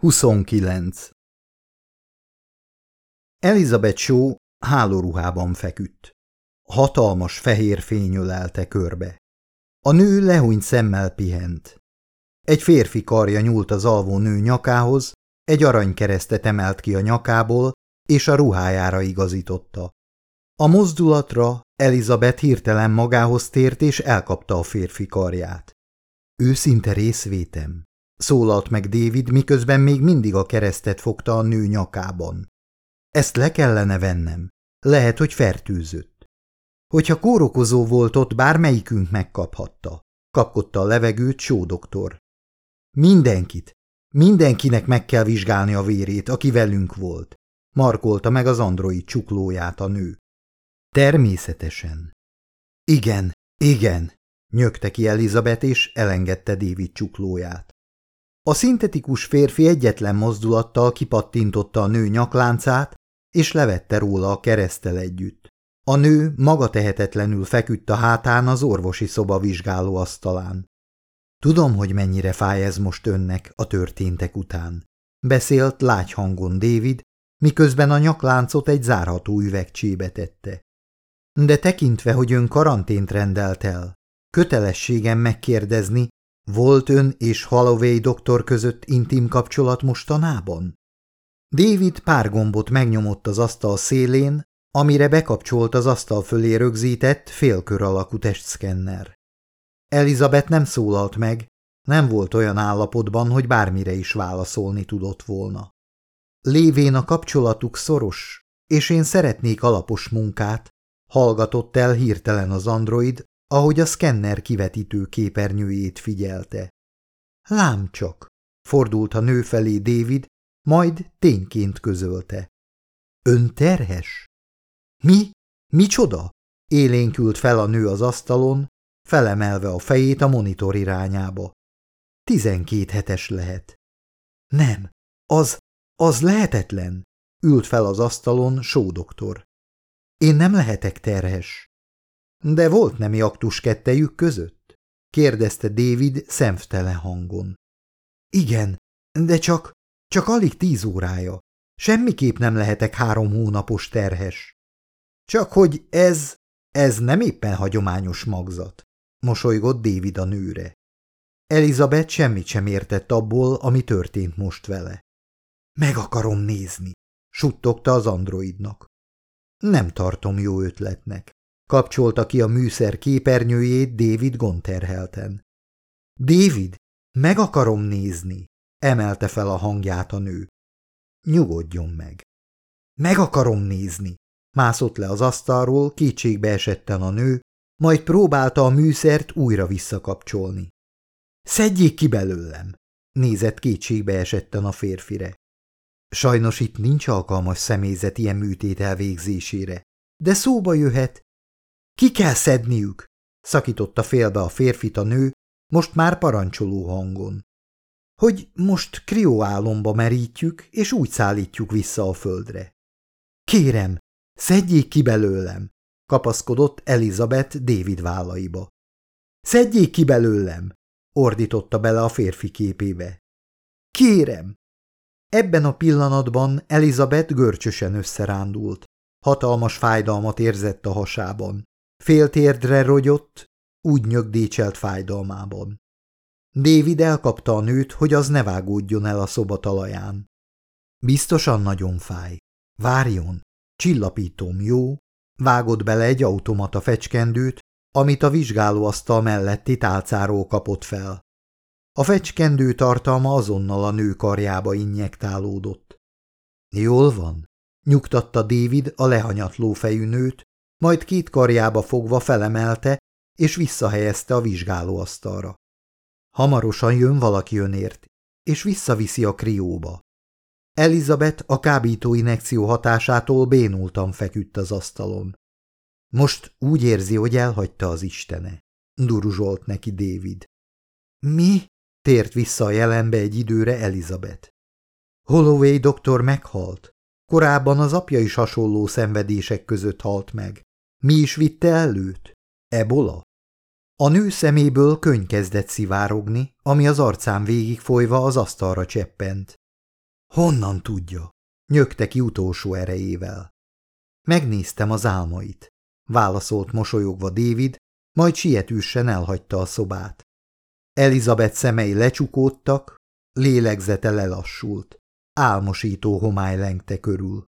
29. Elizabeth Shaw hálóruhában feküdt. Hatalmas fehér fény ölelte körbe. A nő lehúnyt szemmel pihent. Egy férfi karja nyúlt az alvó nő nyakához, egy aranykeresztet emelt ki a nyakából, és a ruhájára igazította. A mozdulatra Elizabeth hirtelen magához tért, és elkapta a férfi karját. Őszinte részvétem, szólalt meg David, miközben még mindig a keresztet fogta a nő nyakában. Ezt le kellene vennem. Lehet, hogy fertőzött. Hogyha kórokozó volt ott, bármelyikünk megkaphatta. Kapkodta a levegőt Só doktor. Mindenkit, mindenkinek meg kell vizsgálni a vérét, aki velünk volt. Markolta meg az android csuklóját a nő. Természetesen. Igen, igen, nyögte ki Elizabeth, és elengedte David csuklóját. A szintetikus férfi egyetlen mozdulattal kipattintotta a nő nyakláncát, és levette róla a keresztel együtt. A nő maga tehetetlenül feküdt a hátán az orvosi szoba vizsgáló asztalán. Tudom, hogy mennyire fáj ez most önnek a történtek után. Beszélt lágy hangon David, miközben a nyakláncot egy zárható üvegcsébe tette. De tekintve, hogy ön karantént rendelt el, kötelességem megkérdezni, volt ön és Holloway doktor között intim kapcsolat mostanában? David pár gombot megnyomott az asztal szélén, amire bekapcsolt az asztal fölé rögzített félkör alakú testszkenner. Elizabeth nem szólalt meg, nem volt olyan állapotban, hogy bármire is válaszolni tudott volna. Lévén a kapcsolatuk szoros, és én szeretnék alapos munkát, hallgatott el hirtelen az android, ahogy a szkenner kivetítő képernyőjét figyelte. Lám csak, fordult a nő felé David, majd tényként közölte. Ön terhes? Mi? Micsoda? Élénkült fel a nő az asztalon, felemelve a fejét a monitor irányába. Tizenkét hetes lehet. Nem, az, az lehetetlen, ült fel az asztalon sódoktor. Én nem lehetek terhes. De volt nemi aktus kettejük között? kérdezte David szemtelen hangon. Igen, de csak, csak alig tíz órája. Semmiképp nem lehetek három hónapos terhes. Csak hogy ez, ez nem éppen hagyományos magzat, mosolygott David a nőre. Elizabeth semmit sem értett abból, ami történt most vele. Meg akarom nézni, suttogta az androidnak. Nem tartom jó ötletnek. Kapcsolta ki a műszer képernyőjét David gonterhelten. David, meg akarom nézni, emelte fel a hangját a nő. Nyugodjon meg. Meg akarom nézni. Mászott le az asztalról, kétségbe esetten a nő, majd próbálta a műszert újra visszakapcsolni. Szedjék ki belőlem, nézett kétségbe esetten a férfire. Sajnos itt nincs alkalmas személyzet ilyen műtét elvégzésére, de szóba jöhet. Ki kell szedniük? szakította félbe a férfit a nő, most már parancsoló hangon. Hogy most krióálomba merítjük, és úgy szállítjuk vissza a földre. Kérem, szedjék ki belőlem, kapaszkodott Elizabeth David vállaiba. Szedjék ki belőlem, ordította bele a férfi képébe. Kérem, Ebben a pillanatban Elizabeth görcsösen összerándult. Hatalmas fájdalmat érzett a hasában. Féltérdre rogyott, úgy nyögdécselt fájdalmában. David elkapta a nőt, hogy az ne vágódjon el a szoba talaján. Biztosan nagyon fáj. Várjon, csillapítom, jó? Vágott bele egy automata fecskendőt, amit a vizsgálóasztal melletti tálcáról kapott fel. A fecskendő tartalma azonnal a nő karjába injektálódott. Jól van, nyugtatta David a lehanyatló fejű nőt, majd két karjába fogva felemelte, és visszahelyezte a vizsgálóasztalra. Hamarosan jön valaki önért, és visszaviszi a krióba. Elizabeth a kábító inekció hatásától bénultan feküdt az asztalon. Most úgy érzi, hogy elhagyta az istene, duruzsolt neki David. Mi? Tért vissza a jelenbe egy időre Elizabeth. Holloway doktor meghalt. Korábban az apja is hasonló szenvedések között halt meg. Mi is vitte előtt? Ebola? A nő szeméből könyv kezdett szivárogni, ami az arcán végigfolyva az asztalra cseppent. Honnan tudja? Nyögte ki utolsó erejével. Megnéztem az álmait, válaszolt mosolyogva David, majd sietősen elhagyta a szobát. Elizabeth szemei lecsukódtak, lélegzete lelassult, álmosító homály lengte körül.